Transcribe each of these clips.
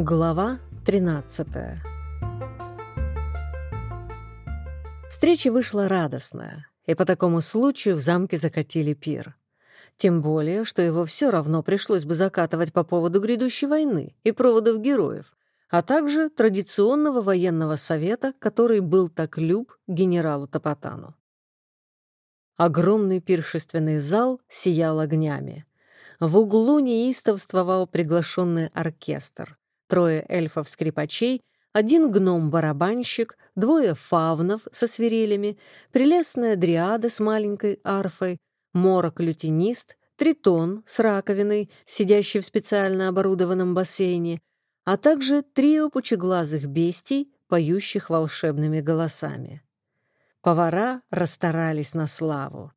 Глава 13 Встреча вышла радостная, и по такому случаю в замке закатили пир. Тем более, что его все равно пришлось бы закатывать по поводу грядущей войны и проводов героев, а также традиционного военного совета, который был так люб генералу Топотану. Огромный пиршественный зал сиял огнями. В углу неистовствовал приглашенный оркестр. Трое эльфов-скрипачей, один гном-барабанщик, двое фавнов со свирелями, прелестная дриада с маленькой арфой, морок-лютинист, тритон с раковиной, сидящий в специально оборудованном бассейне, а также трио пучеглазых бестий, поющих волшебными голосами. Повара расстарались на славу.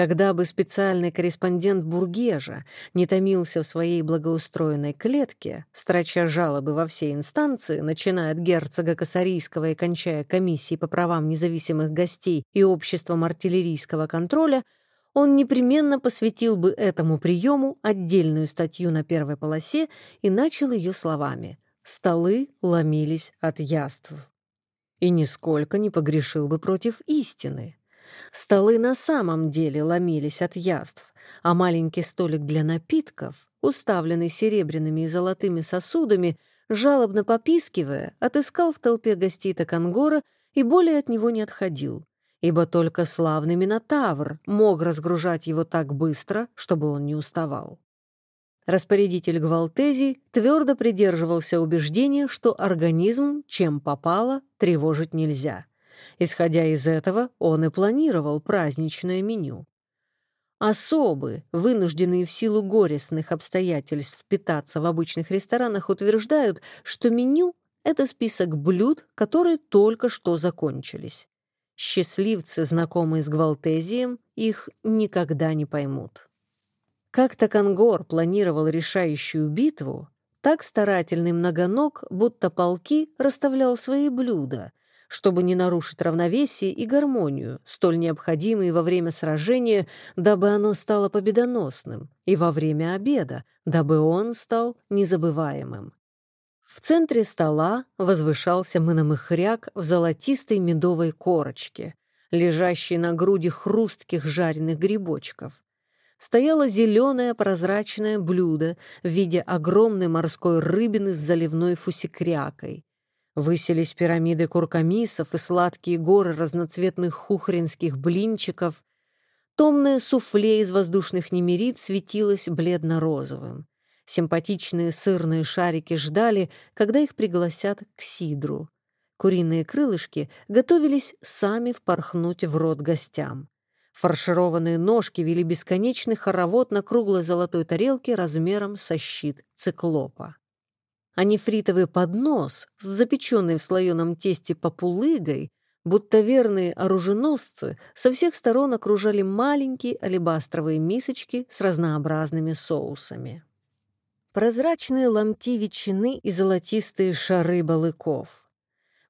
Когда бы специальный корреспондент Бургежа не томился в своей благоустроенной клетке, строча жалобы во все инстанции, начиная от герцога Косарийского и кончая комиссией по правам независимых гостей и обществом артиллерийского контроля, он непременно посвятил бы этому приему отдельную статью на первой полосе и начал ее словами «Столы ломились от яств». И нисколько не погрешил бы против истины. Столы на самом деле ломились от яств, а маленький столик для напитков, уставленный серебряными и золотыми сосудами, жалобно попискивая, отыскал в толпе гостей Токангора и более от него не отходил, ибо только славный Минотавр мог разгружать его так быстро, чтобы он не уставал. Распорядитель Гвалтези твердо придерживался убеждения, что организм, чем попало, тревожить нельзя — Исходя из этого, он и планировал праздничное меню. Особы, вынужденные в силу горестных обстоятельств питаться в обычных ресторанах, утверждают, что меню — это список блюд, которые только что закончились. Счастливцы, знакомые с Гвалтезием, их никогда не поймут. Как Такангор планировал решающую битву, так старательный многоног, будто полки, расставлял свои блюда, чтобы не нарушить равновесие и гармонию, столь необходимые во время сражения, дабы оно стало победоносным, и во время обеда, дабы он стал незабываемым. В центре стола возвышался мономыхряк в золотистой медовой корочке, лежащей на груди хрустких жареных грибочков. Стояло зеленое прозрачное блюдо в виде огромной морской рыбины с заливной фусикрякой, Высились пирамиды куркамисов и сладкие горы разноцветных хухринских блинчиков. Томное суфле из воздушных немерит светилось бледно-розовым. Симпатичные сырные шарики ждали, когда их пригласят к сидру. Куриные крылышки готовились сами впорхнуть в рот гостям. Фаршированные ножки вели бесконечный хоровод на круглой золотой тарелке размером со щит циклопа а нефритовый поднос с запеченной в слоеном тесте популыгой, будто верные оруженосцы, со всех сторон окружали маленькие алебастровые мисочки с разнообразными соусами. Прозрачные ломти ветчины и золотистые шары балыков,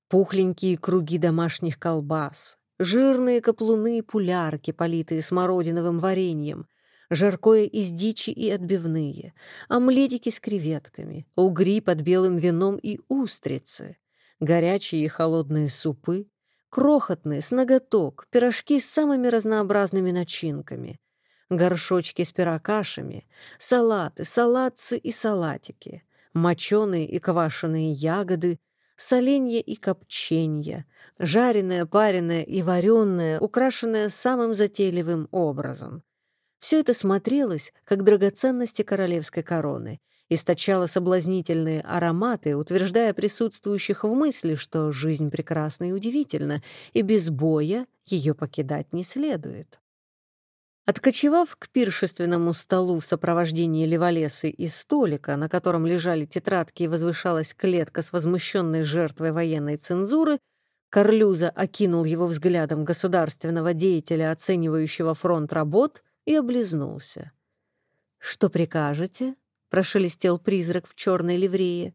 пухленькие круги домашних колбас, жирные каплуны и пулярки, политые смородиновым вареньем — жаркое из дичи и отбивные, омлетики с креветками, угри под белым вином и устрицы, горячие и холодные супы, крохотные с ноготок, пирожки с самыми разнообразными начинками, горшочки с пирокашами, салаты, салатцы и салатики, моченые и квашеные ягоды, соленья и копченья, жареное, пареное и вареное, украшенное самым затейливым образом, все это смотрелось, как драгоценности королевской короны, источало соблазнительные ароматы, утверждая присутствующих в мысли, что жизнь прекрасна и удивительна, и без боя ее покидать не следует. Откочевав к пиршественному столу в сопровождении леволесы и столика, на котором лежали тетрадки и возвышалась клетка с возмущенной жертвой военной цензуры, Карлюза окинул его взглядом государственного деятеля, оценивающего фронт работ — и облизнулся. «Что прикажете?» — прошелестел призрак в черной ливрее.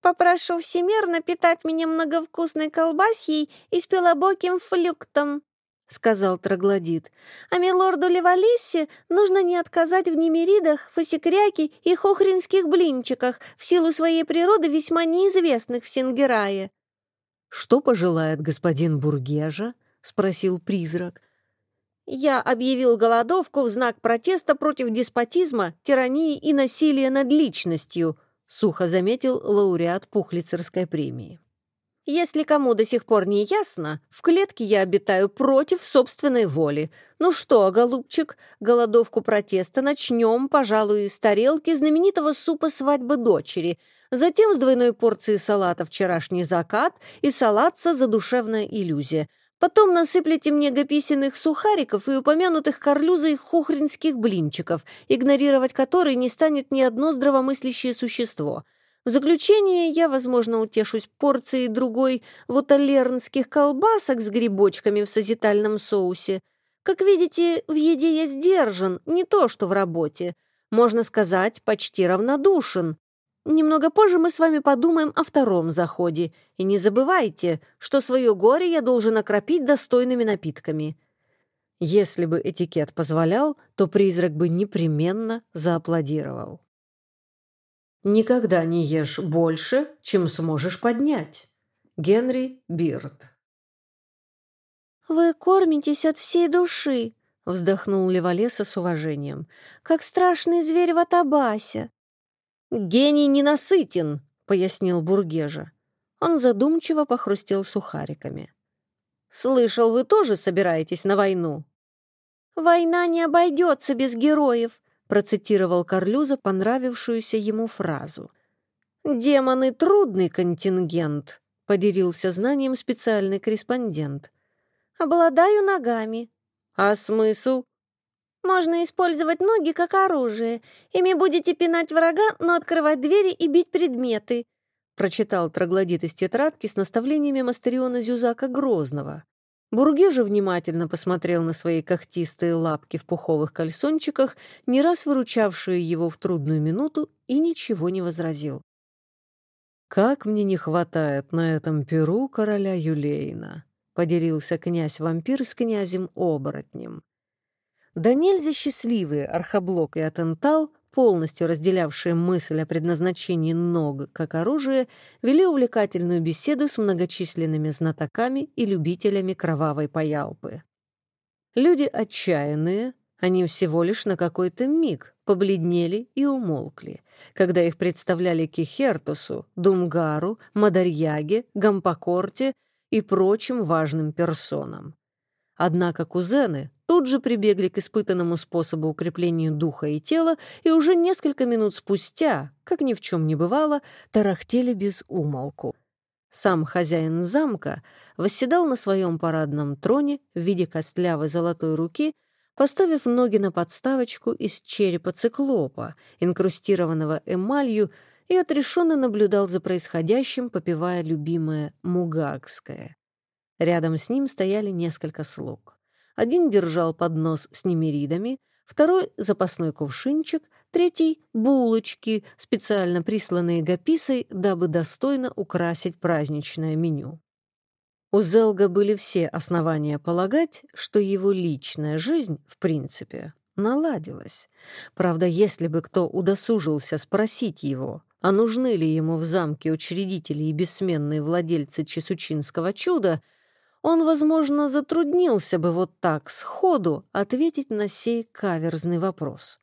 «Попрошу всемерно питать меня многовкусной колбасьей и с пелобоким флюктом», — сказал троглодит. «А милорду Левалиссе нужно не отказать в немеридах, фасикряке и хохринских блинчиках, в силу своей природы весьма неизвестных в Сингерае». «Что пожелает господин Бургежа?» — спросил призрак. «Я объявил голодовку в знак протеста против деспотизма, тирании и насилия над личностью», — сухо заметил лауреат Пухлицерской премии. Если кому до сих пор не ясно, в клетке я обитаю против собственной воли. Ну что, голубчик, голодовку протеста начнем, пожалуй, с тарелки знаменитого супа свадьбы дочери, затем с двойной порции салата «Вчерашний закат» и салатца «Задушевная иллюзия». Потом насыплете мне гописиных сухариков и упомянутых корлюзой хухринских блинчиков, игнорировать которые не станет ни одно здравомыслящее существо — в заключение я, возможно, утешусь порцией другой вуталернских колбасок с грибочками в созитальном соусе. Как видите, в еде я сдержан, не то что в работе. Можно сказать, почти равнодушен. Немного позже мы с вами подумаем о втором заходе. И не забывайте, что свое горе я должен окропить достойными напитками. Если бы этикет позволял, то призрак бы непременно зааплодировал. Никогда не ешь больше, чем сможешь поднять. Генри Бирд. «Вы кормитесь от всей души», — вздохнул Леволеса с уважением, «как страшный зверь в Атабасе». «Гений ненасытен», — пояснил Бургежа. Он задумчиво похрустел сухариками. «Слышал, вы тоже собираетесь на войну?» «Война не обойдется без героев», процитировал Карлюза понравившуюся ему фразу. «Демоны — трудный контингент», — поделился знанием специальный корреспондент. «Обладаю ногами». «А смысл?» «Можно использовать ноги как оружие. Ими будете пинать врага, но открывать двери и бить предметы», — прочитал троглодит из тетрадки с наставлениями Мастериона Зюзака Грозного. Бурге же внимательно посмотрел на свои когтистые лапки в пуховых кальсончиках, не раз выручавшие его в трудную минуту, и ничего не возразил. «Как мне не хватает на этом перу короля Юлейна», — поделился князь-вампир с князем-оборотнем. Донельзя счастливые Архаблок и Атентал полностью разделявшие мысль о предназначении ног как оружия, вели увлекательную беседу с многочисленными знатоками и любителями кровавой паялпы. Люди отчаянные, они всего лишь на какой-то миг побледнели и умолкли, когда их представляли Кихертусу, Думгару, Мадарьяге, Гампокорте и прочим важным персонам. Однако кузены тут же прибегли к испытанному способу укрепления духа и тела и уже несколько минут спустя, как ни в чем не бывало, тарахтели без умолку. Сам хозяин замка восседал на своем парадном троне в виде костлявой золотой руки, поставив ноги на подставочку из черепа циклопа, инкрустированного эмалью, и отрешенно наблюдал за происходящим, попивая любимое мугагское. Рядом с ним стояли несколько слуг. Один держал поднос с немеридами, второй — запасной кувшинчик, третий — булочки, специально присланные Гаписой, дабы достойно украсить праздничное меню. У Зелга были все основания полагать, что его личная жизнь, в принципе, наладилась. Правда, если бы кто удосужился спросить его, а нужны ли ему в замке учредители и бессменные владельцы Чесучинского чуда — он, возможно, затруднился бы вот так сходу ответить на сей каверзный вопрос.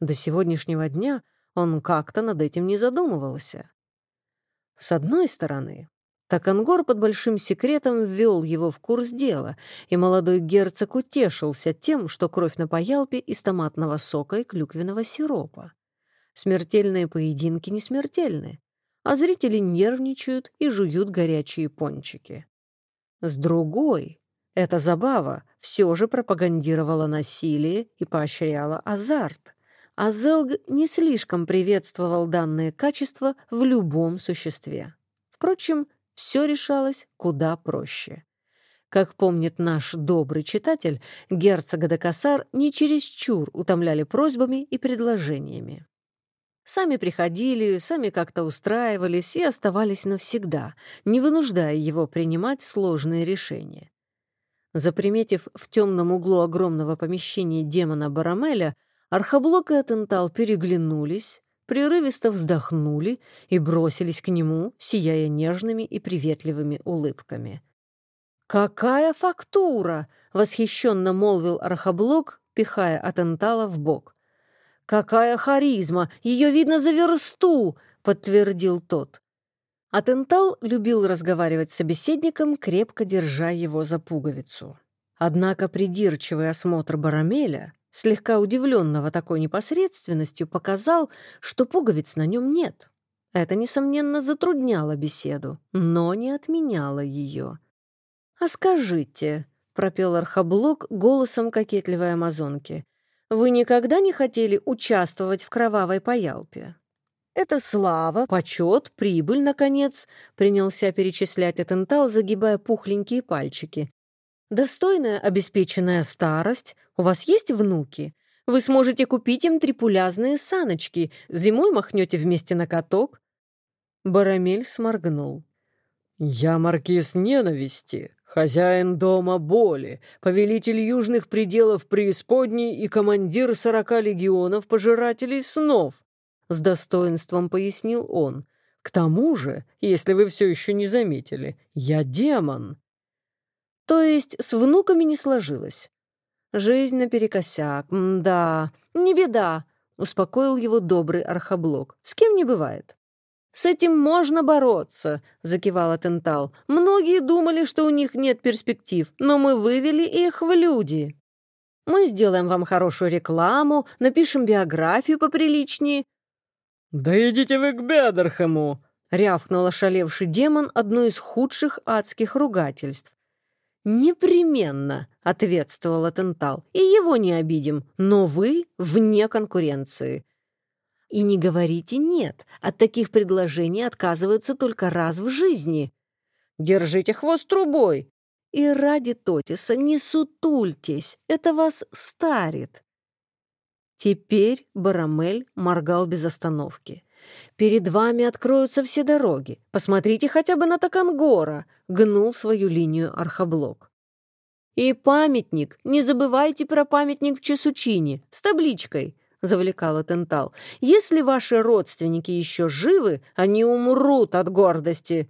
До сегодняшнего дня он как-то над этим не задумывался. С одной стороны, Такангор под большим секретом ввел его в курс дела, и молодой герцог утешился тем, что кровь на поялпе из томатного сока и клюквенного сиропа. Смертельные поединки не смертельны, а зрители нервничают и жуют горячие пончики. С другой, эта забава все же пропагандировала насилие и поощряла азарт. А Зелг не слишком приветствовал данные качества в любом существе. Впрочем, все решалось куда проще. Как помнит наш добрый читатель, герцога де Кассар не чересчур утомляли просьбами и предложениями. Сами приходили, сами как-то устраивались и оставались навсегда, не вынуждая его принимать сложные решения. Заприметив в темном углу огромного помещения демона Барамеля, Архаблок и Атентал переглянулись, прерывисто вздохнули и бросились к нему, сияя нежными и приветливыми улыбками. «Какая фактура!» — восхищенно молвил Архаблок, пихая Атентала в бок. «Какая харизма! Ее видно за версту!» — подтвердил тот. Атентал любил разговаривать с собеседником, крепко держа его за пуговицу. Однако придирчивый осмотр Барамеля, слегка удивленного такой непосредственностью, показал, что пуговиц на нем нет. Это, несомненно, затрудняло беседу, но не отменяло ее. «А скажите», — пропел Архаблок голосом кокетливой амазонки, «вы никогда не хотели участвовать в кровавой поялпе?» Это слава, почет, прибыль, наконец, принялся перечислять Атентал, загибая пухленькие пальчики. Достойная обеспеченная старость, у вас есть внуки? Вы сможете купить им трипулязные саночки, зимой махнете вместе на каток. Барамель сморгнул. «Я маркиз ненависти, хозяин дома боли, повелитель южных пределов преисподней и командир сорока легионов пожирателей снов с достоинством пояснил он. «К тому же, если вы все еще не заметили, я демон». То есть с внуками не сложилось. Жизнь наперекосяк, да, не беда, успокоил его добрый архаблок. С кем не бывает. «С этим можно бороться», — закивала Тентал. «Многие думали, что у них нет перспектив, но мы вывели их в люди. Мы сделаем вам хорошую рекламу, напишем биографию поприличнее, «Да идите вы к Бедерхему!» — рявкнул ошалевший демон одно из худших адских ругательств. «Непременно!» — ответствовал Атентал. «И его не обидим, но вы вне конкуренции». «И не говорите «нет», от таких предложений отказываются только раз в жизни. Держите хвост трубой!» «И ради Тотиса не сутультесь, это вас старит». Теперь Барамель моргал без остановки. «Перед вами откроются все дороги. Посмотрите хотя бы на Такангора», — гнул свою линию архаблок. «И памятник. Не забывайте про памятник в Чесучине с табличкой», — завлекала Тентал. «Если ваши родственники еще живы, они умрут от гордости».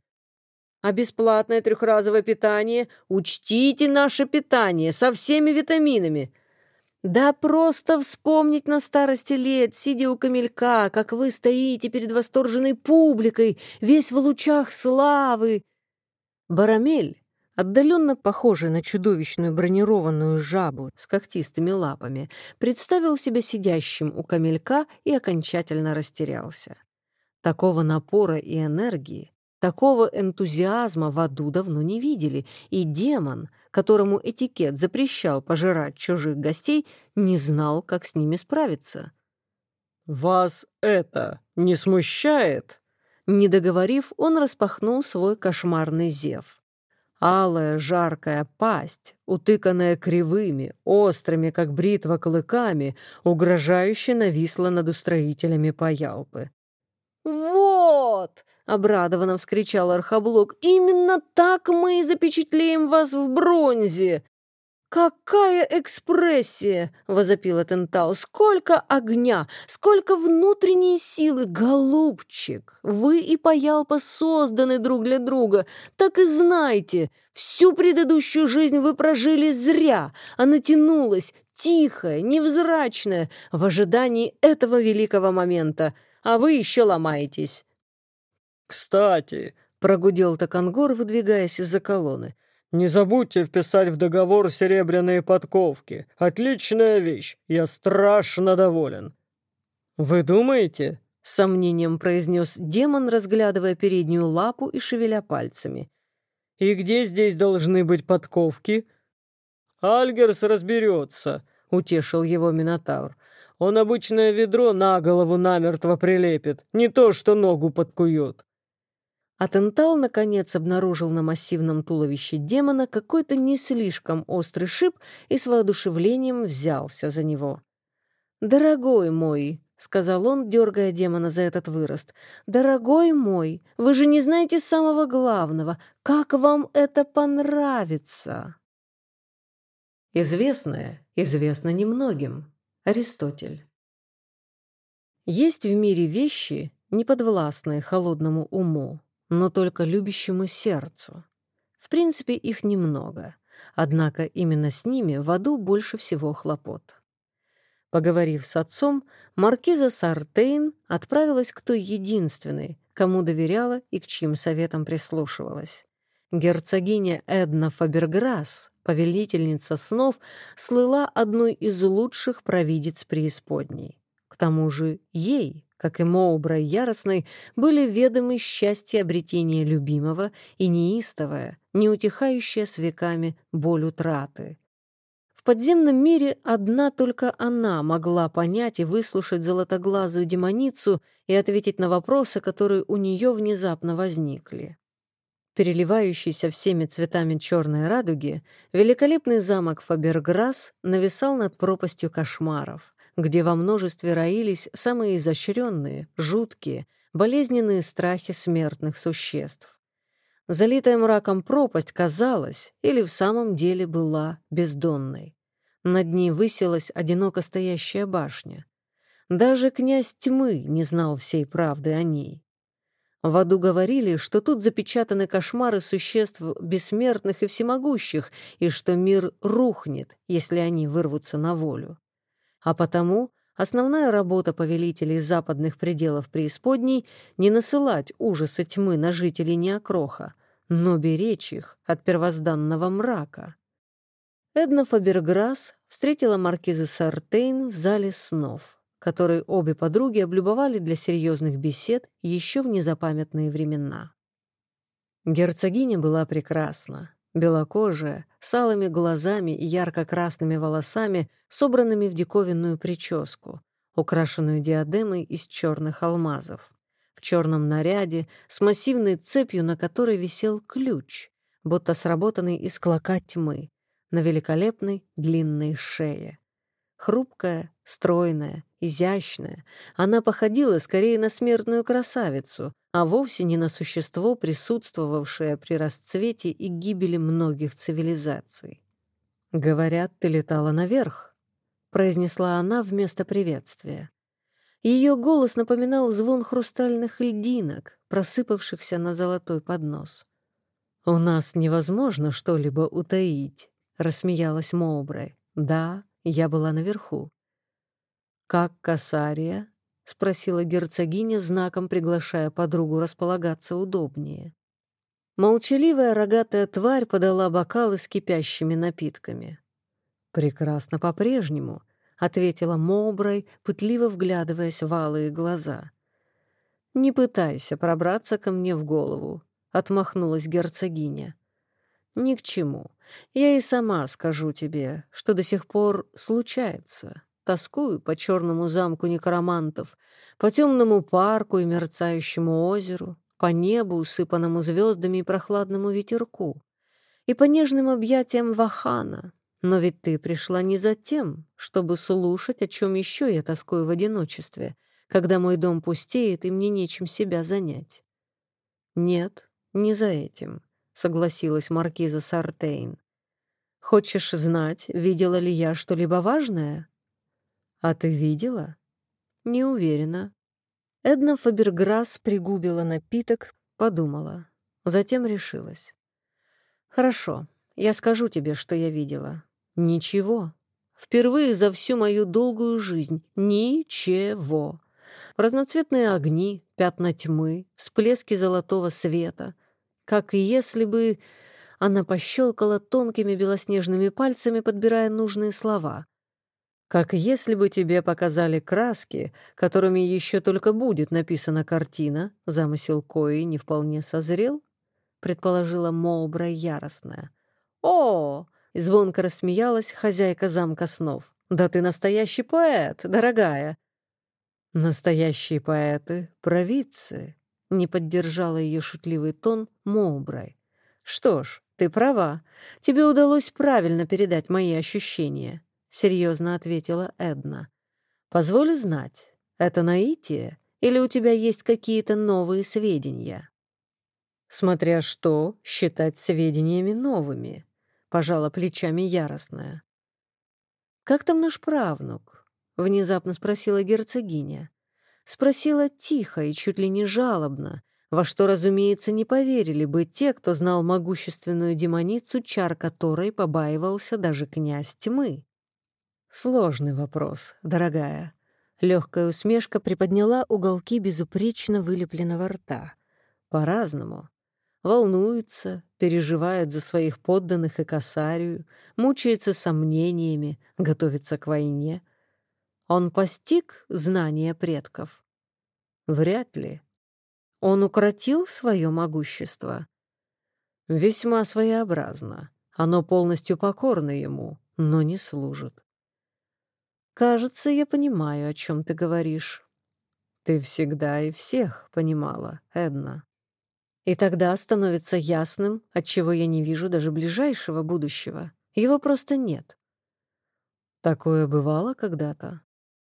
«А бесплатное трехразовое питание? Учтите наше питание со всеми витаминами. Да просто вспомнить на старости лет, сидя у камелька, как вы стоите перед восторженной публикой, весь в лучах славы. Барамель, отдаленно похожий на чудовищную бронированную жабу с когтистыми лапами, представил себя сидящим у камелька и окончательно растерялся. Такого напора и энергии, такого энтузиазма в аду давно не видели, и демон — которому этикет запрещал пожирать чужих гостей, не знал, как с ними справиться. «Вас это не смущает?» Не договорив, он распахнул свой кошмарный зев. Алая жаркая пасть, утыканная кривыми, острыми, как бритва, клыками, угрожающе нависла над устроителями Паялпы. «Вот!» — обрадованно вскричал Архаблок. «Именно так мы и запечатлеем вас в бронзе!» «Какая экспрессия!» — возопил Атентал. «Сколько огня! Сколько внутренней силы! Голубчик! Вы и Паялпа созданы друг для друга. Так и знайте, всю предыдущую жизнь вы прожили зря. Она тянулась, тихая, невзрачная, в ожидании этого великого момента. А вы еще ломаетесь. «Кстати», — прогудел Такангор, выдвигаясь из-за колонны, «не забудьте вписать в договор серебряные подковки. Отличная вещь. Я страшно доволен». «Вы думаете?» — с сомнением произнес демон, разглядывая переднюю лапу и шевеля пальцами. «И где здесь должны быть подковки?» «Альгерс разберется», — утешил его Минотавр. «Он обычное ведро на голову намертво прилепит, не то что ногу подкует». Атентал, наконец, обнаружил на массивном туловище демона какой-то не слишком острый шип и с воодушевлением взялся за него. «Дорогой мой», — сказал он, дергая демона за этот вырост, «дорогой мой, вы же не знаете самого главного. Как вам это понравится?» Известное известно немногим. Аристотель. Есть в мире вещи, неподвластные холодному уму, но только любящему сердцу. В принципе, их немного, однако именно с ними в аду больше всего хлопот. Поговорив с отцом, маркиза Сартейн отправилась к той единственной, кому доверяла и к чьим советам прислушивалась. Герцогиня Эдна Фаберграсс, повелительница снов, слыла одной из лучших провидиц преисподней. К тому же ей, как и Моубра Яростной, были ведомы счастье обретения любимого и неистовая, неутихающая с веками боль утраты. В подземном мире одна только она могла понять и выслушать золотоглазую демоницу и ответить на вопросы, которые у нее внезапно возникли. Переливающийся всеми цветами черной радуги, великолепный замок Фаберграсс нависал над пропастью кошмаров, где во множестве роились самые изощренные, жуткие, болезненные страхи смертных существ. Залитая мраком пропасть казалась или в самом деле была бездонной. Над ней высилась одиноко стоящая башня. Даже князь тьмы не знал всей правды о ней. В аду говорили, что тут запечатаны кошмары существ бессмертных и всемогущих, и что мир рухнет, если они вырвутся на волю. А потому основная работа повелителей западных пределов преисподней — не насылать ужасы тьмы на жителей Неокроха, но беречь их от первозданного мрака. Эдна Фаберграсс встретила маркизу Сартейн в зале снов который обе подруги облюбовали для серьезных бесед еще в незапамятные времена. Герцогиня была прекрасна, белокожая, с алыми глазами и ярко-красными волосами, собранными в диковинную прическу, украшенную диадемой из черных алмазов, в черном наряде, с массивной цепью, на которой висел ключ, будто сработанный из клока тьмы, на великолепной длинной шее. Хрупкая, стройная, изящная, она походила скорее на смертную красавицу, а вовсе не на существо, присутствовавшее при расцвете и гибели многих цивилизаций. «Говорят, ты летала наверх», — произнесла она вместо приветствия. Ее голос напоминал звон хрустальных льдинок, просыпавшихся на золотой поднос. «У нас невозможно что-либо утаить», — рассмеялась Моубрай. «Да, я была наверху. «Как Касария?» — спросила герцогиня, знаком приглашая подругу располагаться удобнее. Молчаливая рогатая тварь подала бокалы с кипящими напитками. «Прекрасно по-прежнему», — ответила Моубрай, пытливо вглядываясь в алые глаза. «Не пытайся пробраться ко мне в голову», — отмахнулась герцогиня. «Ни к чему. Я и сама скажу тебе, что до сих пор случается. Тоскую по черному замку некромантов, по темному парку и мерцающему озеру, по небу, усыпанному звездами и прохладному ветерку, и по нежным объятиям Вахана. Но ведь ты пришла не за тем, чтобы слушать, о чем еще я тоскую в одиночестве, когда мой дом пустеет и мне нечем себя занять. Нет, не за этим. — согласилась маркиза Сартейн. «Хочешь знать, видела ли я что-либо важное?» «А ты видела?» «Не уверена». Эдна Фаберграсс пригубила напиток, подумала. Затем решилась. «Хорошо, я скажу тебе, что я видела. Ничего. Впервые за всю мою долгую жизнь. Ничего. Разноцветные огни, пятна тьмы, всплески золотого света — как если бы она пощелкала тонкими белоснежными пальцами, подбирая нужные слова. Как если бы тебе показали краски, которыми еще только будет написана картина, замысел кои не вполне созрел, предположила Моубра яростная. О! звонко рассмеялась хозяйка замка снов. Да ты настоящий поэт, дорогая. Настоящие поэты — провидцы, не поддержала ее шутливый тон Моубрай. «Что ж, ты права. Тебе удалось правильно передать мои ощущения», — серьезно ответила Эдна. «Позволь знать, это наитие или у тебя есть какие-то новые сведения?» «Смотря что считать сведениями новыми», — пожала плечами яростная. «Как там наш правнук?» — внезапно спросила герцогиня. Спросила тихо и чуть ли не жалобно, во что, разумеется, не поверили бы те, кто знал могущественную демоницу, чар которой побаивался даже князь тьмы. Сложный вопрос, дорогая. Легкая усмешка приподняла уголки безупречно вылепленного рта. По-разному. Волнуется, переживает за своих подданных и косарию, мучается сомнениями, готовится к войне. Он постиг знания предков? Вряд ли. Он укротил свое могущество? Весьма своеобразно. Оно полностью покорно ему, но не служит. Кажется, я понимаю, о чем ты говоришь. Ты всегда и всех понимала, Эдна. И тогда становится ясным, отчего я не вижу даже ближайшего будущего. Его просто нет. Такое бывало когда-то.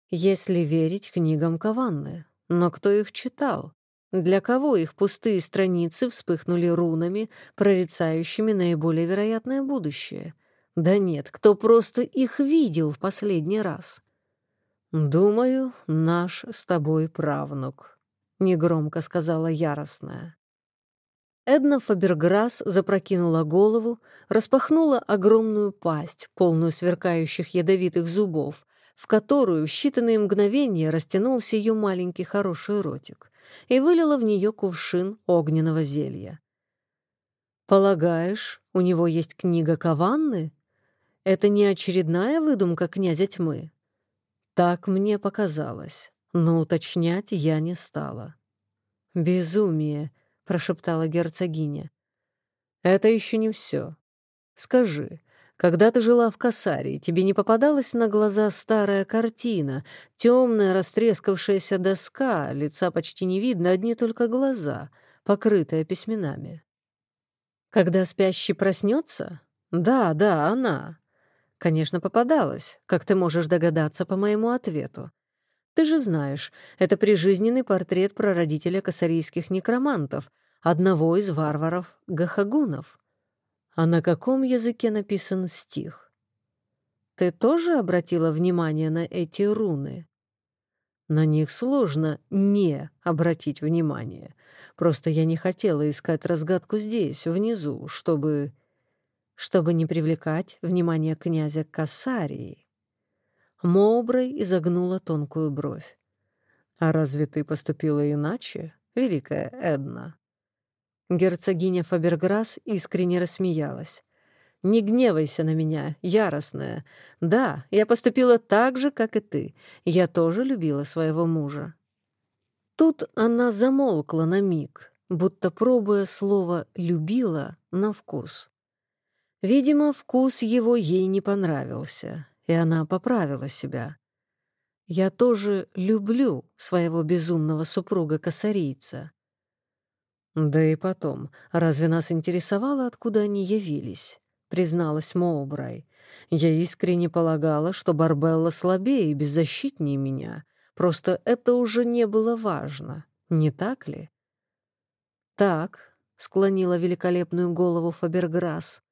Если верить книгам Каванны. Но кто их читал? Для кого их пустые страницы вспыхнули рунами, прорицающими наиболее вероятное будущее? Да нет, кто просто их видел в последний раз? «Думаю, наш с тобой правнук», — негромко сказала яростная. Эдна Фаберграсс запрокинула голову, распахнула огромную пасть, полную сверкающих ядовитых зубов, в которую в считанные мгновения растянулся ее маленький хороший ротик и вылила в нее кувшин огненного зелья. «Полагаешь, у него есть книга Каванны? Это не очередная выдумка князя тьмы?» Так мне показалось, но уточнять я не стала. «Безумие», — прошептала герцогиня. «Это еще не все. Скажи, когда ты жила в Касарии, тебе не попадалась на глаза старая картина, темная растрескавшаяся доска, лица почти не видно, одни только глаза, покрытая письменами. Когда спящий проснется? Да, да, она. Конечно, попадалась, как ты можешь догадаться по моему ответу. Ты же знаешь, это прижизненный портрет прародителя касарийских некромантов, одного из варваров-гахагунов. А на каком языке написан стих? Ты тоже обратила внимание на эти руны? На них сложно не обратить внимание. Просто я не хотела искать разгадку здесь, внизу, чтобы... чтобы не привлекать внимание князя Кассарии. Моуброй изогнула тонкую бровь. «А разве ты поступила иначе, великая Эдна?» Герцогиня Фаберграсс искренне рассмеялась. «Не гневайся на меня, яростная. Да, я поступила так же, как и ты. Я тоже любила своего мужа». Тут она замолкла на миг, будто пробуя слово «любила» на вкус. Видимо, вкус его ей не понравился, и она поправила себя. «Я тоже люблю своего безумного супруга-косарийца. «Да и потом, разве нас интересовало, откуда они явились?» — призналась Моубрай. «Я искренне полагала, что Барбелла слабее и беззащитнее меня. Просто это уже не было важно, не так ли?» «Так», — склонила великолепную голову Фаберграсс.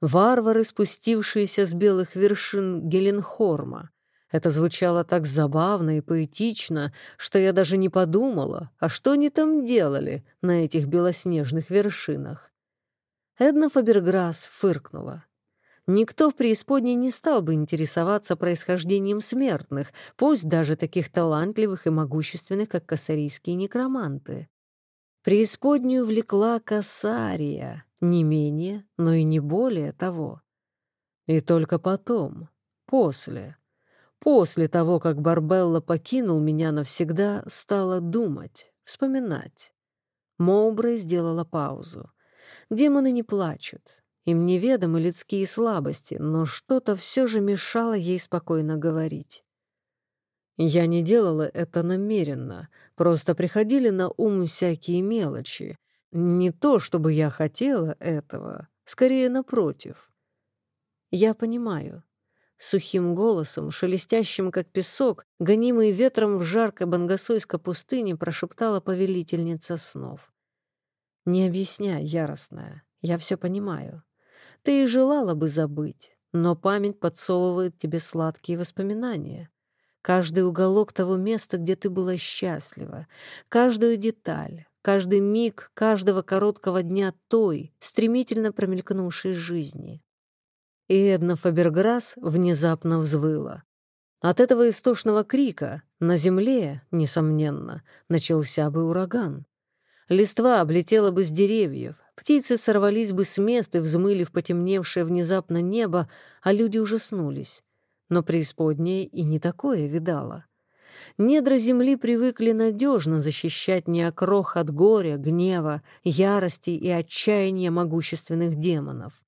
«Варвары, спустившиеся с белых вершин Геленхорма, это звучало так забавно и поэтично, что я даже не подумала, а что они там делали на этих белоснежных вершинах. Эдна Фаберграсс фыркнула. Никто в преисподней не стал бы интересоваться происхождением смертных, пусть даже таких талантливых и могущественных, как косарийские некроманты. Преисподнюю влекла Касария, не менее, но и не более того. И только потом, после, После того, как Барбелла покинул меня навсегда, стала думать, вспоминать. Моубрей сделала паузу. Демоны не плачут. Им неведомы людские слабости, но что-то все же мешало ей спокойно говорить. Я не делала это намеренно, просто приходили на ум всякие мелочи. Не то, чтобы я хотела этого, скорее напротив. Я понимаю, Сухим голосом, шелестящим как песок, гонимый ветром в жаркой бангасойской пустыне, прошептала повелительница снов. «Не объясняй, яростная, я все понимаю. Ты и желала бы забыть, но память подсовывает тебе сладкие воспоминания. Каждый уголок того места, где ты была счастлива, каждую деталь, каждый миг каждого короткого дня той, стремительно промелькнувшей жизни. И Эдна Фаберграсс внезапно взвыла. От этого истошного крика на земле, несомненно, начался бы ураган. Листва облетела бы с деревьев, птицы сорвались бы с мест и взмыли в потемневшее внезапно небо, а люди ужаснулись. Но преисподняя и не такое видала. Недра земли привыкли надежно защищать неокрох от горя, гнева, ярости и отчаяния могущественных демонов.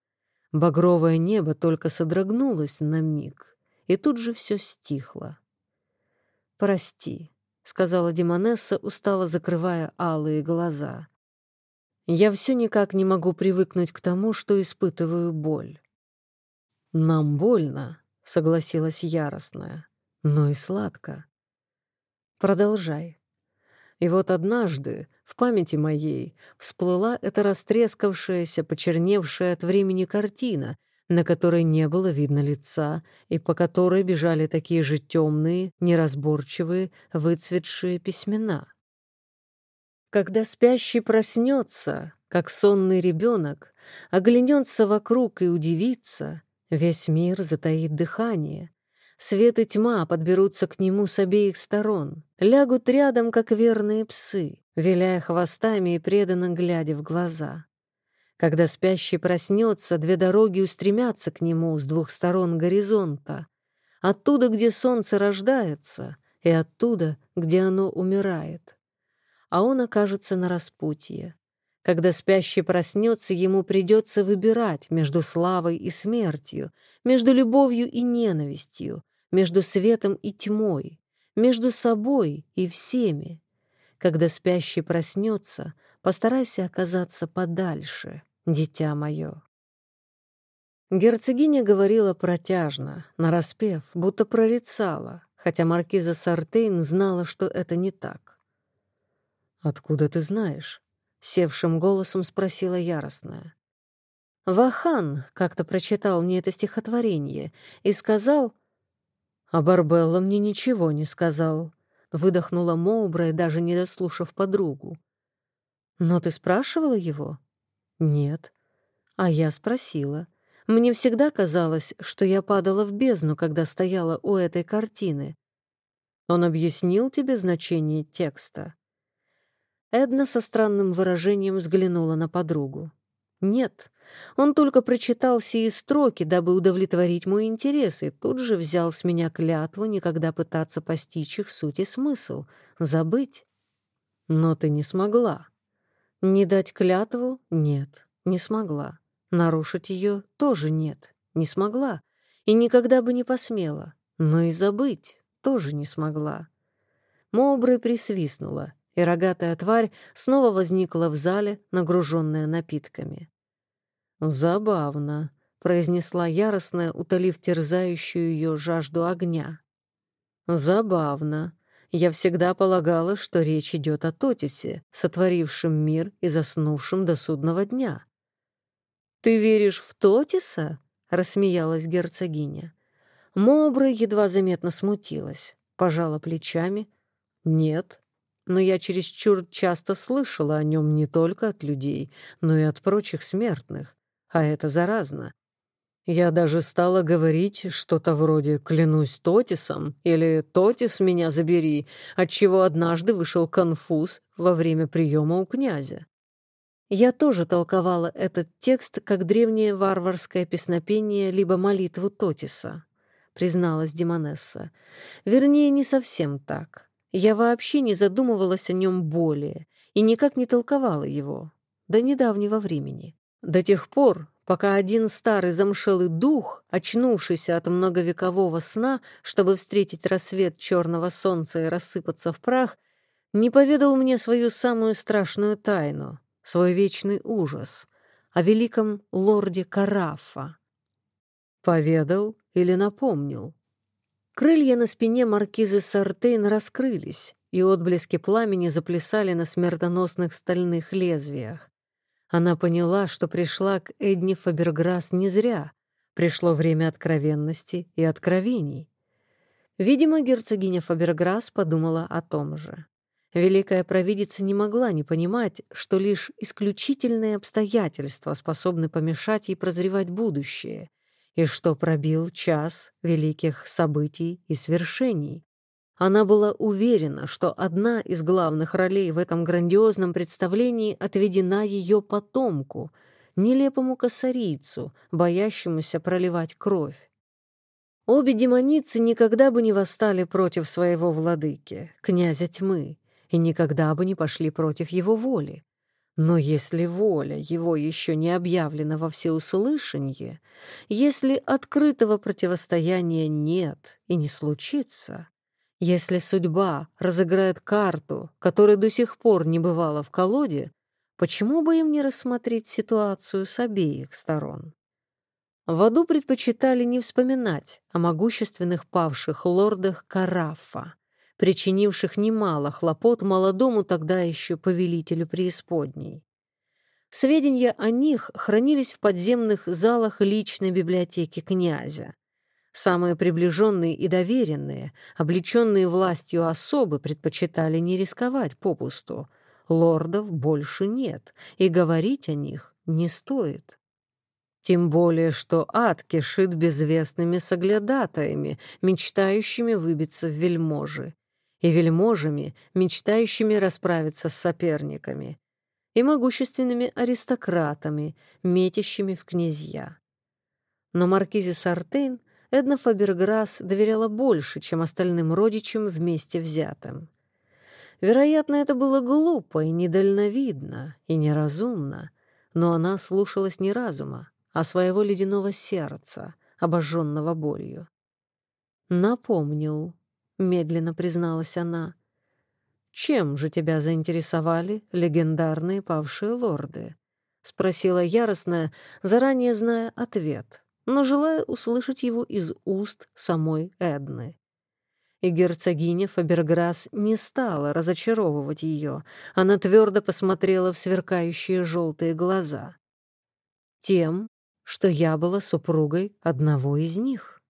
Багровое небо только содрогнулось на миг, и тут же все стихло. «Прости», — сказала Демонесса, устало закрывая алые глаза. «Я все никак не могу привыкнуть к тому, что испытываю боль». «Нам больно», — согласилась яростная, — «но и сладко». «Продолжай». И вот однажды в памяти моей всплыла эта растрескавшаяся, почерневшая от времени картина, на которой не было видно лица и по которой бежали такие же темные, неразборчивые, выцветшие письмена. Когда спящий проснется, как сонный ребенок, оглянется вокруг и удивится, весь мир затаит дыхание, Свет и тьма подберутся к нему с обеих сторон, лягут рядом, как верные псы, виляя хвостами и преданно глядя в глаза. Когда спящий проснется, две дороги устремятся к нему с двух сторон горизонта. Оттуда, где солнце рождается, и оттуда, где оно умирает. А он окажется на распутье. Когда спящий проснется, ему придется выбирать между славой и смертью, между любовью и ненавистью, между светом и тьмой, между собой и всеми. Когда спящий проснется, постарайся оказаться подальше, дитя мое. Герцогиня говорила протяжно, нараспев, будто прорицала, хотя маркиза Сартейн знала, что это не так. «Откуда ты знаешь?» — севшим голосом спросила яростная. Вахан как-то прочитал мне это стихотворение и сказал, а Барбелла мне ничего не сказал. Выдохнула Моубра, даже не дослушав подругу. Но ты спрашивала его? Нет. А я спросила. Мне всегда казалось, что я падала в бездну, когда стояла у этой картины. Он объяснил тебе значение текста? Эдна со странным выражением взглянула на подругу. Нет, он только прочитал сии строки, дабы удовлетворить мой интерес, и тут же взял с меня клятву никогда пытаться постичь их суть и смысл, забыть. Но ты не смогла. Не дать клятву — нет, не смогла. Нарушить ее тоже нет, не смогла. И никогда бы не посмела. Но и забыть тоже не смогла. Мобры присвистнула, и рогатая тварь снова возникла в зале, нагруженная напитками. «Забавно», — произнесла яростная, утолив терзающую ее жажду огня. «Забавно. Я всегда полагала, что речь идет о Тотисе, сотворившем мир и заснувшем до судного дня». «Ты веришь в Тотиса?» — рассмеялась герцогиня. Мобра едва заметно смутилась, пожала плечами. «Нет, но я чересчур часто слышала о нем не только от людей, но и от прочих смертных, а это заразно. Я даже стала говорить что-то вроде «клянусь Тотисом» или «Тотис, меня забери», отчего однажды вышел конфуз во время приема у князя. Я тоже толковала этот текст как древнее варварское песнопение либо молитву Тотиса, призналась Демонесса. Вернее, не совсем так. Я вообще не задумывалась о нем более и никак не толковала его до недавнего времени. До тех пор, пока один старый замшелый дух, очнувшийся от многовекового сна, чтобы встретить рассвет черного солнца и рассыпаться в прах, не поведал мне свою самую страшную тайну, свой вечный ужас о великом лорде Карафа. Поведал или напомнил? Крылья на спине маркизы Сартейн раскрылись, и отблески пламени заплясали на смертоносных стальных лезвиях. Она поняла, что пришла к Эдни Фаберграсс не зря, пришло время откровенности и откровений. Видимо, герцогиня Фаберграс подумала о том же. Великая провидица не могла не понимать, что лишь исключительные обстоятельства способны помешать ей прозревать будущее, и что пробил час великих событий и свершений. Она была уверена, что одна из главных ролей в этом грандиозном представлении отведена ее потомку, нелепому косарийцу, боящемуся проливать кровь. Обе демоницы никогда бы не восстали против своего владыки, князя тьмы, и никогда бы не пошли против его воли. Но если воля его еще не объявлена во всеуслышание, если открытого противостояния нет и не случится, если судьба разыграет карту, которая до сих пор не бывала в колоде, почему бы им не рассмотреть ситуацию с обеих сторон? В аду предпочитали не вспоминать о могущественных павших лордах Карафа, причинивших немало хлопот молодому тогда еще повелителю преисподней. Сведения о них хранились в подземных залах личной библиотеки князя, Самые приближенные и доверенные, облеченные властью особы, предпочитали не рисковать попусту. Лордов больше нет, и говорить о них не стоит. Тем более, что ад кишит безвестными соглядатаями, мечтающими выбиться в вельможи, и вельможами, мечтающими расправиться с соперниками, и могущественными аристократами, метящими в князья. Но маркизе Сартейн Эдна Фаберграсс доверяла больше, чем остальным родичам вместе взятым. Вероятно, это было глупо и недальновидно, и неразумно, но она слушалась не разума, а своего ледяного сердца, обожженного болью. «Напомнил», — медленно призналась она, — «чем же тебя заинтересовали легендарные павшие лорды?» — спросила яростная, заранее зная ответ — но желая услышать его из уст самой Эдны. И герцогиня Фаберграс не стала разочаровывать ее. Она твердо посмотрела в сверкающие желтые глаза. Тем, что я была супругой одного из них.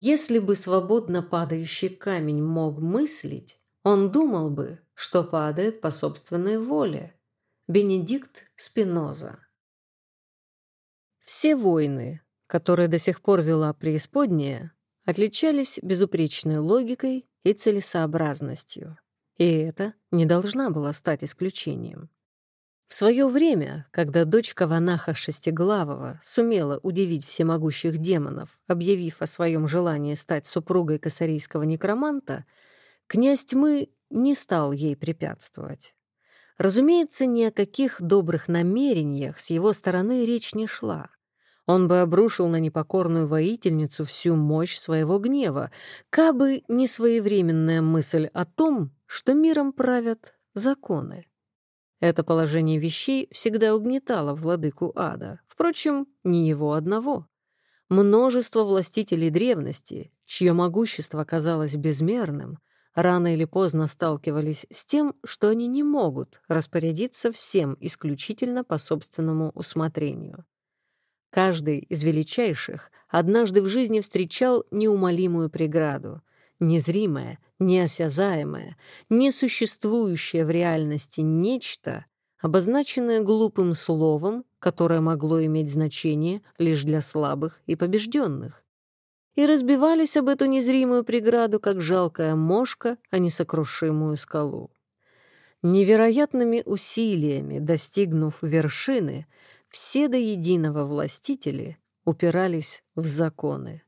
Если бы свободно падающий камень мог мыслить, он думал бы, что падает по собственной воле. Бенедикт Спиноза все войны, которые до сих пор вела преисподняя, отличались безупречной логикой и целесообразностью. И это не должна была стать исключением. В свое время, когда дочка Ванаха Шестиглавого сумела удивить всемогущих демонов, объявив о своем желании стать супругой косарийского некроманта, князь тьмы не стал ей препятствовать. Разумеется, ни о каких добрых намерениях с его стороны речь не шла. Он бы обрушил на непокорную воительницу всю мощь своего гнева, кабы не своевременная мысль о том, что миром правят законы. Это положение вещей всегда угнетало владыку ада, впрочем, не его одного. Множество властителей древности, чье могущество казалось безмерным, рано или поздно сталкивались с тем, что они не могут распорядиться всем исключительно по собственному усмотрению. Каждый из величайших однажды в жизни встречал неумолимую преграду, незримое, неосязаемое, несуществующее в реальности нечто, обозначенное глупым словом, которое могло иметь значение лишь для слабых и побежденных. И разбивались об эту незримую преграду, как жалкая мошка, а несокрушимую скалу. Невероятными усилиями, достигнув вершины, все до единого властители упирались в законы.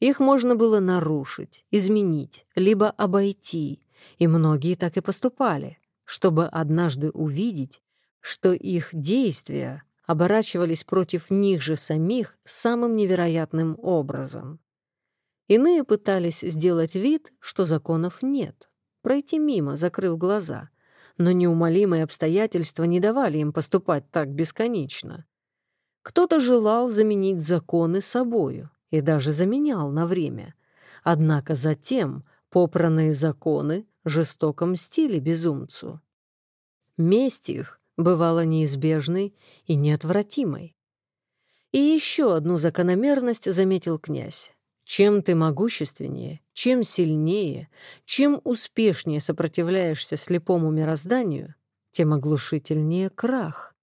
Их можно было нарушить, изменить, либо обойти, и многие так и поступали, чтобы однажды увидеть, что их действия оборачивались против них же самих самым невероятным образом. Иные пытались сделать вид, что законов нет, пройти мимо, закрыв глаза — но неумолимые обстоятельства не давали им поступать так бесконечно. Кто-то желал заменить законы собою и даже заменял на время. Однако затем попранные законы жестоко мстили безумцу. Месть их бывала неизбежной и неотвратимой. И еще одну закономерность заметил князь. Чем ты могущественнее, чем сильнее, чем успешнее сопротивляешься слепому мирозданию, тем оглушительнее крах.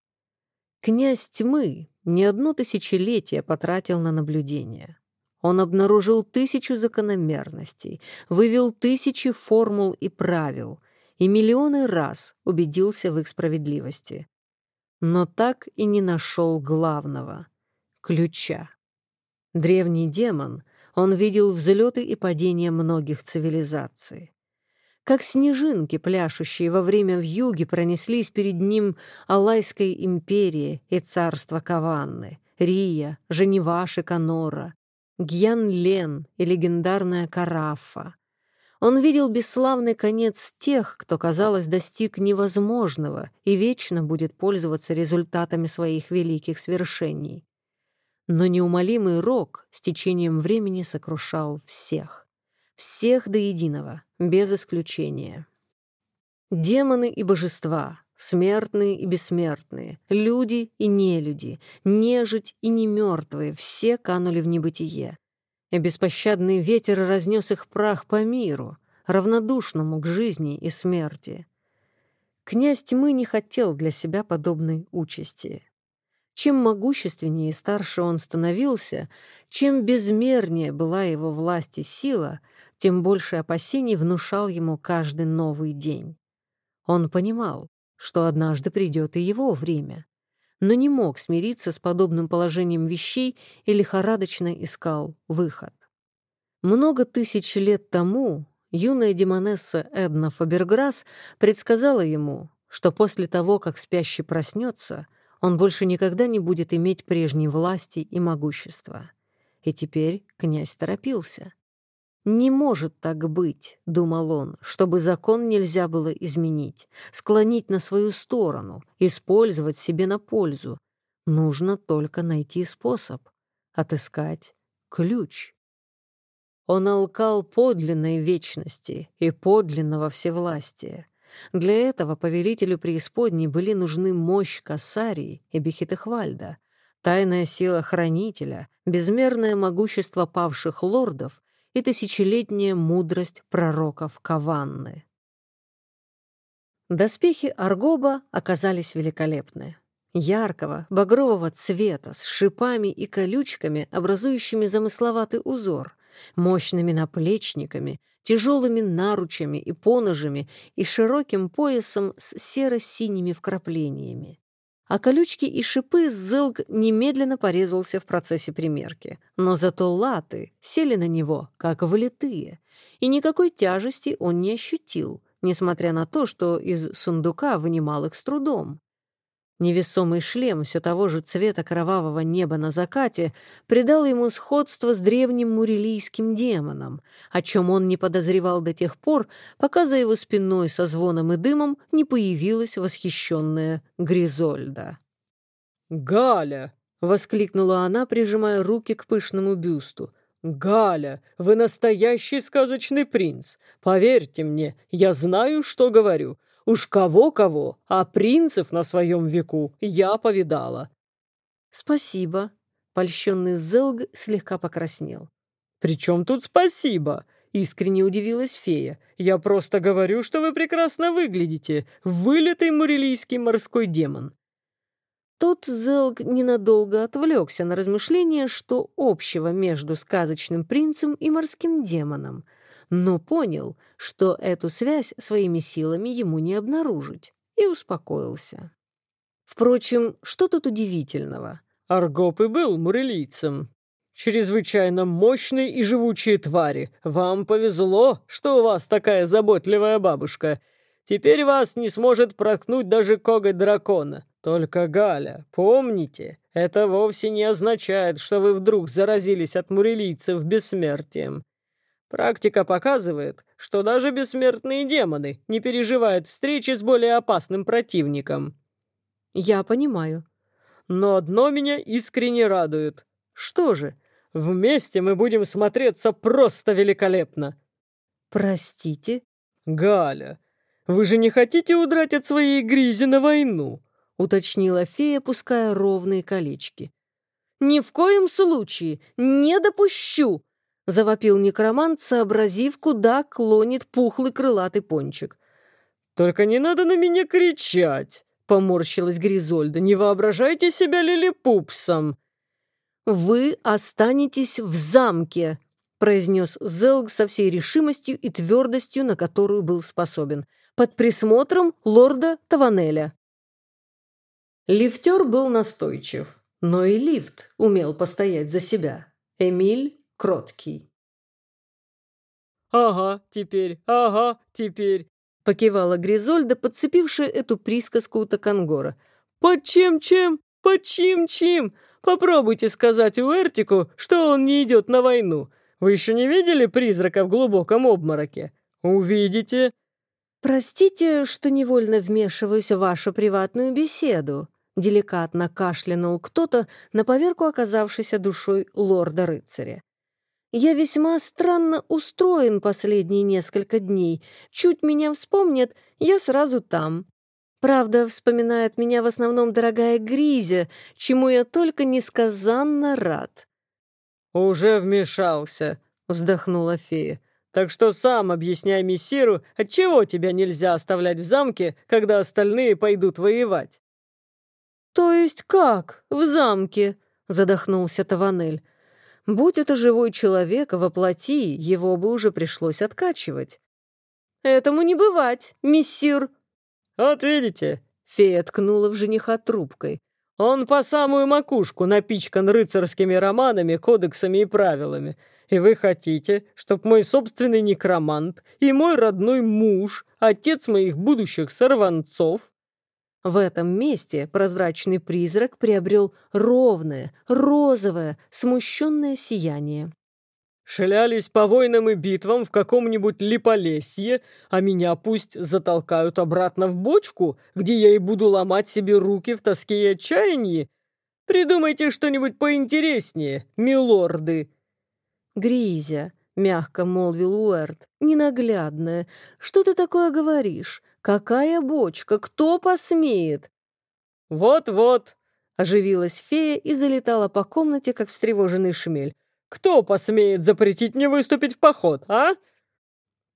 Князь тьмы не одно тысячелетие потратил на наблюдение. Он обнаружил тысячу закономерностей, вывел тысячи формул и правил и миллионы раз убедился в их справедливости. Но так и не нашел главного — ключа. Древний демон — он видел взлеты и падения многих цивилизаций. Как снежинки, пляшущие во время вьюги, пронеслись перед ним Алайская империя и царство Каванны, Рия, Женеваши Канора, Гьян-Лен и легендарная Карафа. Он видел бесславный конец тех, кто, казалось, достиг невозможного и вечно будет пользоваться результатами своих великих свершений. Но неумолимый рок с течением времени сокрушал всех. Всех до единого, без исключения. Демоны и божества, смертные и бессмертные, люди и нелюди, нежить и немертвые, все канули в небытие. И беспощадный ветер разнес их прах по миру, равнодушному к жизни и смерти. Князь тьмы не хотел для себя подобной участи. Чем могущественнее и старше он становился, чем безмернее была его власть и сила, тем больше опасений внушал ему каждый новый день. Он понимал, что однажды придет и его время, но не мог смириться с подобным положением вещей и лихорадочно искал выход. Много тысяч лет тому юная демонесса Эдна Фаберграсс предсказала ему, что после того, как спящий проснется, он больше никогда не будет иметь прежней власти и могущества. И теперь князь торопился. «Не может так быть», — думал он, — «чтобы закон нельзя было изменить, склонить на свою сторону, использовать себе на пользу. Нужно только найти способ, отыскать ключ». Он алкал подлинной вечности и подлинного всевластия, для этого повелителю преисподней были нужны мощь Кассарии и Бехитехвальда, тайная сила Хранителя, безмерное могущество павших лордов и тысячелетняя мудрость пророков Каванны. Доспехи Аргоба оказались великолепны. Яркого, багрового цвета, с шипами и колючками, образующими замысловатый узор, мощными наплечниками, тяжелыми наручами и поножами и широким поясом с серо-синими вкраплениями. А колючки и шипы Зелг немедленно порезался в процессе примерки, но зато латы сели на него, как влитые, и никакой тяжести он не ощутил, несмотря на то, что из сундука вынимал их с трудом. Невесомый шлем все того же цвета кровавого неба на закате придал ему сходство с древним мурилийским демоном, о чем он не подозревал до тех пор, пока за его спиной со звоном и дымом не появилась восхищенная Гризольда. «Галя!» — воскликнула она, прижимая руки к пышному бюсту. «Галя, вы настоящий сказочный принц! Поверьте мне, я знаю, что говорю. Уж кого-кого, а принцев на своем веку я повидала. Спасибо. Польщенный Зелг слегка покраснел. «При чем тут спасибо?» — искренне удивилась фея. «Я просто говорю, что вы прекрасно выглядите. Вылитый мурилийский морской демон». Тут Зелг ненадолго отвлекся на размышление, что общего между сказочным принцем и морским демоном — но понял, что эту связь своими силами ему не обнаружить, и успокоился. Впрочем, что тут удивительного? Аргоп и был мурелийцем. Чрезвычайно мощные и живучие твари. Вам повезло, что у вас такая заботливая бабушка. Теперь вас не сможет проткнуть даже коготь дракона. Только, Галя, помните, это вовсе не означает, что вы вдруг заразились от мурелийцев бессмертием. Практика показывает, что даже бессмертные демоны не переживают встречи с более опасным противником. Я понимаю. Но одно меня искренне радует. Что же? Вместе мы будем смотреться просто великолепно. Простите? Галя, вы же не хотите удрать от своей гризи на войну? Уточнила фея, пуская ровные колечки. Ни в коем случае! Не допущу!» — завопил некромант, сообразив, куда клонит пухлый крылатый пончик. «Только не надо на меня кричать!» — поморщилась Гризольда. «Не воображайте себя лилипупсом!» «Вы останетесь в замке!» — произнес Зелг со всей решимостью и твердостью, на которую был способен, под присмотром лорда Таванеля. Лифтер был настойчив, но и лифт умел постоять за себя. Эмиль кроткий. «Ага, теперь, ага, теперь», — покивала Гризольда, подцепившая эту присказку у Токангора. «Под чем-чем? Под чим-чим? Попробуйте сказать Уэртику, что он не идет на войну. Вы еще не видели призрака в глубоком обмороке? Увидите». «Простите, что невольно вмешиваюсь в вашу приватную беседу», — деликатно кашлянул кто-то, на поверку оказавшийся душой лорда-рыцаря. «Я весьма странно устроен последние несколько дней. Чуть меня вспомнят, я сразу там. Правда, вспоминает меня в основном дорогая Гризя, чему я только несказанно рад». «Уже вмешался», — вздохнула фея. «Так что сам объясняй мессиру, отчего тебя нельзя оставлять в замке, когда остальные пойдут воевать». «То есть как? В замке?» — задохнулся Таванель. «Будь это живой человек, воплоти, его бы уже пришлось откачивать». «Этому не бывать, мессир!» «Вот видите?» — фея ткнула в жениха трубкой. Он по самую макушку напичкан рыцарскими романами, кодексами и правилами. И вы хотите, чтобы мой собственный некромант и мой родной муж, отец моих будущих сорванцов...» В этом месте прозрачный призрак приобрел ровное, розовое, смущенное сияние. Шлялись по войнам и битвам в каком-нибудь липолесье, а меня пусть затолкают обратно в бочку, где я и буду ломать себе руки в тоске и отчаянии. Придумайте что-нибудь поинтереснее, милорды». «Гризя», — мягко молвил Уэрт, — «ненаглядная. Что ты такое говоришь? Какая бочка? Кто посмеет?» «Вот-вот», — оживилась фея и залетала по комнате, как встревоженный шмель. Кто посмеет запретить мне выступить в поход, а?»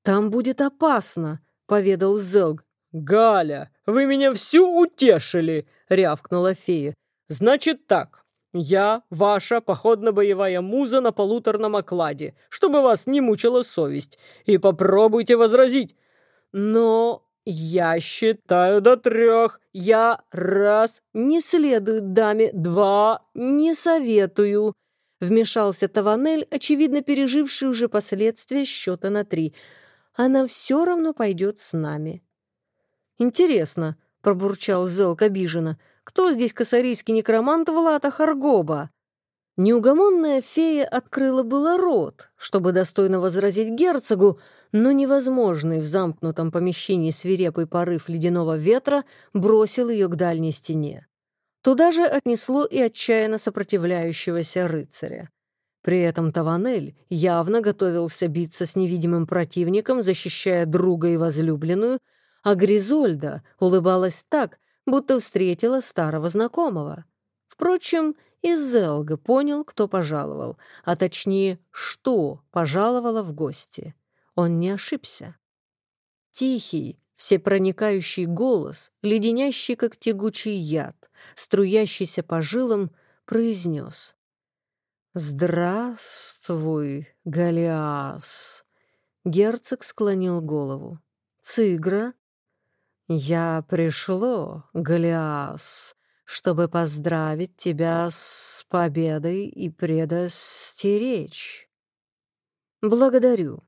«Там будет опасно», — поведал Зелг. «Галя, вы меня всю утешили!» — рявкнула фея. «Значит так, я ваша походно-боевая муза на полуторном окладе, чтобы вас не мучила совесть, и попробуйте возразить. Но я считаю до трех. Я раз не следует даме, два не советую». Вмешался Таванель, очевидно переживший уже последствия счета на три. Она все равно пойдет с нами. «Интересно», — пробурчал Зелк обиженно, «кто здесь косарийский некромант Влата Харгоба?» Неугомонная фея открыла было рот, чтобы достойно возразить герцогу, но невозможный в замкнутом помещении свирепый порыв ледяного ветра бросил ее к дальней стене. Туда же отнесло и отчаянно сопротивляющегося рыцаря. При этом Таванель явно готовился биться с невидимым противником, защищая друга и возлюбленную, а Гризольда улыбалась так, будто встретила старого знакомого. Впрочем, и Зелга понял, кто пожаловал, а точнее, что пожаловала в гости. Он не ошибся. Тихий, всепроникающий голос, леденящий, как тягучий яд, струящийся по жилам, произнес. «Здравствуй, Голиас!» Герцог склонил голову. «Цигра?» «Я пришло, Голиас, чтобы поздравить тебя с победой и предостеречь». «Благодарю.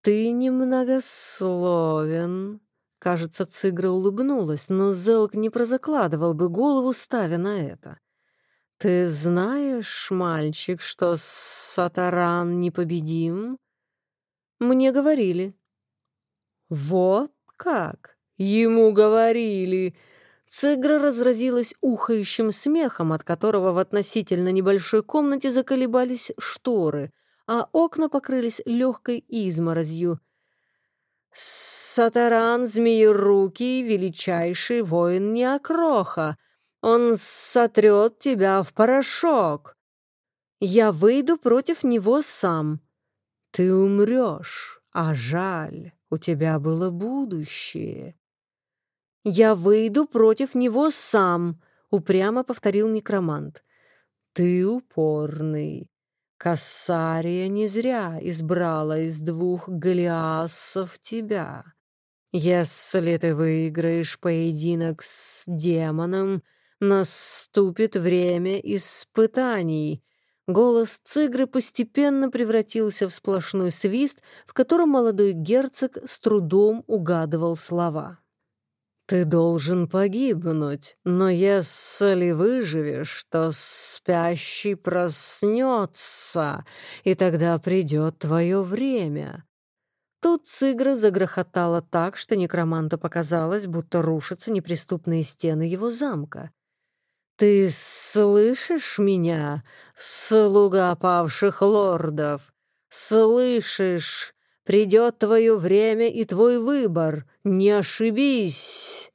Ты немногословен». Кажется, Цигра улыбнулась, но Зелк не прозакладывал бы голову, ставя на это. «Ты знаешь, мальчик, что Сатаран непобедим?» «Мне говорили». «Вот как? Ему говорили!» Цигра разразилась ухающим смехом, от которого в относительно небольшой комнате заколебались шторы, а окна покрылись легкой изморозью — Сатаран Змеерукий, величайший воин Неокроха, Он сотрет тебя в порошок. Я выйду против него сам. Ты умрешь, а жаль, у тебя было будущее. Я выйду против него сам, упрямо повторил некромант. Ты упорный. Кассария не зря избрала из двух Голиасов тебя. Если ты выиграешь поединок с демоном, наступит время испытаний. Голос Цигры постепенно превратился в сплошной свист, в котором молодой герцог с трудом угадывал слова. Ты должен погибнуть, но если выживешь, то спящий проснется, и тогда придет твое время. Тут Цигра загрохотала так, что некроманту показалось, будто рушатся неприступные стены его замка. «Ты слышишь меня, слуга павших лордов? Слышишь? Придет твое время и твой выбор. Не ошибись!»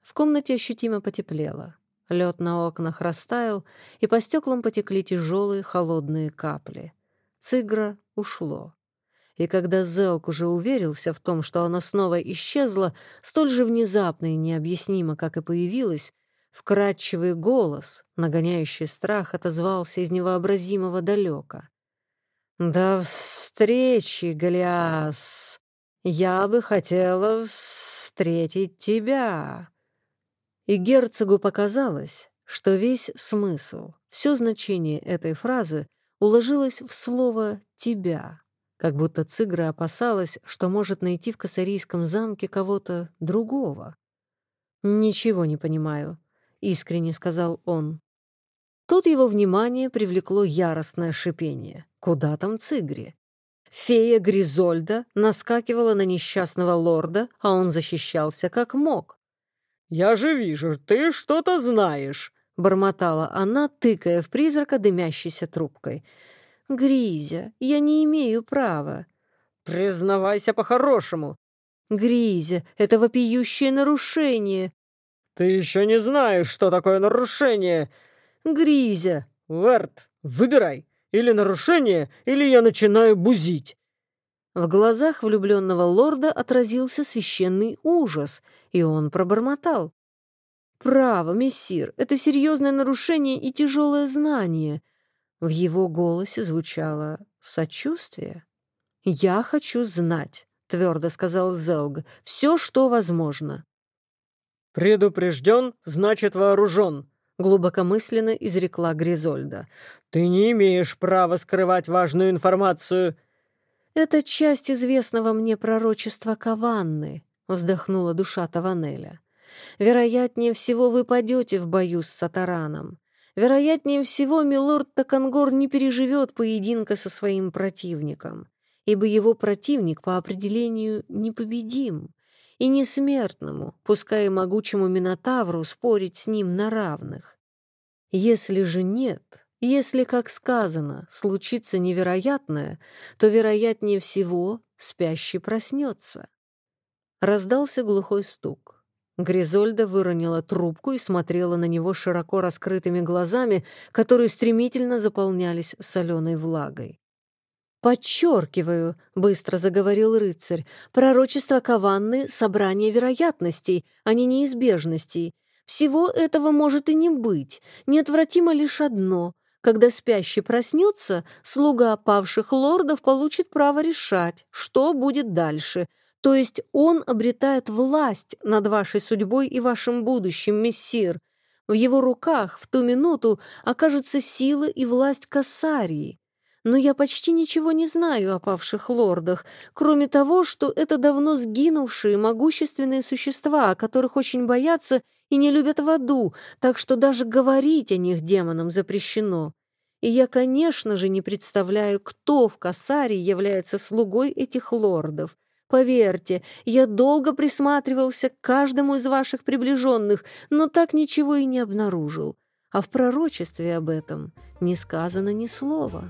В комнате ощутимо потеплело. Лед на окнах растаял, и по стеклам потекли тяжелые холодные капли. Цигра ушло. И когда Зелк уже уверился в том, что оно снова исчезло, столь же внезапно и необъяснимо, как и появилось, вкрадчивый голос, нагоняющий страх, отозвался из невообразимого далека. «До встречи, Голиас! Я бы хотела встретить тебя!» И герцогу показалось, что весь смысл, все значение этой фразы уложилось в слово «тебя», как будто Цигра опасалась, что может найти в Косарийском замке кого-то другого. «Ничего не понимаю», — искренне сказал он. Тут его внимание привлекло яростное шипение. Куда там Цигри? Фея Гризольда наскакивала на несчастного лорда, а он защищался как мог. «Я же вижу, ты что-то знаешь», — бормотала она, тыкая в призрака дымящейся трубкой. «Гризя, я не имею права». «Признавайся по-хорошему». «Гризя, это вопиющее нарушение». «Ты еще не знаешь, что такое нарушение», Гризя!» «Верт, выбирай. Или нарушение, или я начинаю бузить». В глазах влюбленного лорда отразился священный ужас, и он пробормотал. «Право, мессир, это серьезное нарушение и тяжелое знание». В его голосе звучало сочувствие. «Я хочу знать», — твердо сказал Зелг, — «все, что возможно». «Предупрежден, значит вооружен», глубокомысленно изрекла Гризольда. «Ты не имеешь права скрывать важную информацию». «Это часть известного мне пророчества Каванны», — вздохнула душа Таванеля. «Вероятнее всего, вы падете в бою с Сатараном. Вероятнее всего, милорд Такангор не переживет поединка со своим противником, ибо его противник по определению непобедим, и несмертному, пускай и могучему Минотавру, спорить с ним на равных. Если же нет, если, как сказано, случится невероятное, то, вероятнее всего, спящий проснется. Раздался глухой стук. Гризольда выронила трубку и смотрела на него широко раскрытыми глазами, которые стремительно заполнялись соленой влагой. «Подчеркиваю», — быстро заговорил рыцарь, «пророчество Каванны — собрание вероятностей, а не неизбежностей. Всего этого может и не быть. Неотвратимо лишь одно. Когда спящий проснется, слуга павших лордов получит право решать, что будет дальше. То есть он обретает власть над вашей судьбой и вашим будущим, мессир. В его руках в ту минуту окажется сила и власть Кассарии но я почти ничего не знаю о павших лордах, кроме того, что это давно сгинувшие могущественные существа, которых очень боятся и не любят в аду, так что даже говорить о них демонам запрещено. И я, конечно же, не представляю, кто в Касаре является слугой этих лордов. Поверьте, я долго присматривался к каждому из ваших приближенных, но так ничего и не обнаружил. А в пророчестве об этом не сказано ни слова».